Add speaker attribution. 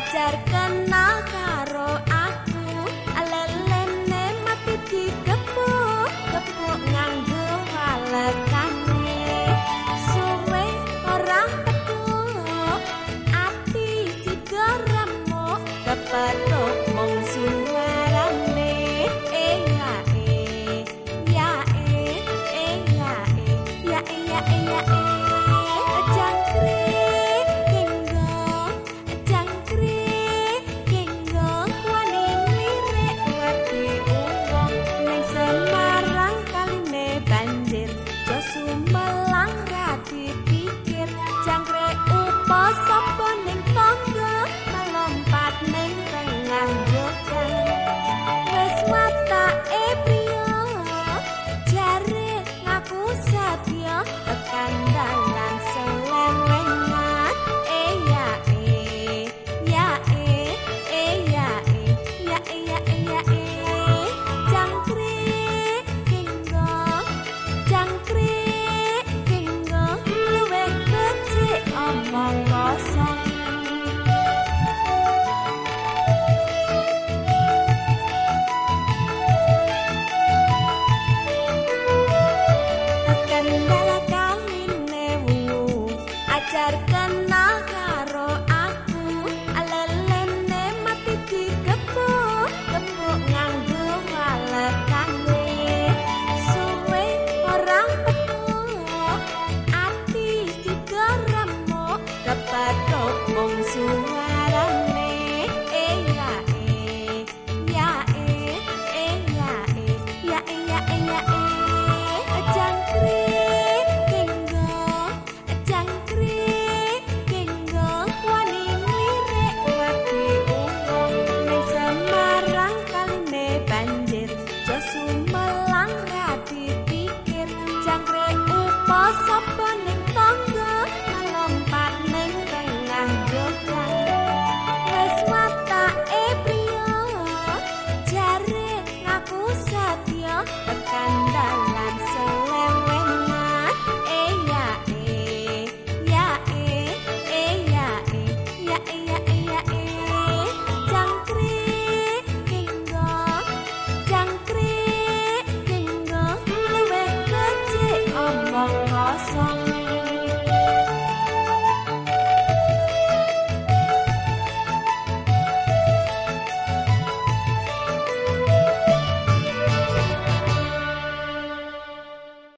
Speaker 1: pacar kenal karo aku. Lelene mati digemuk gemuk nganggo alasane suwe orang tekuk ati digeremuk kepetuk mong suwarane eh ya eh ya eh eh ya eh ya eh ya eh ya eh pacarku 我看到。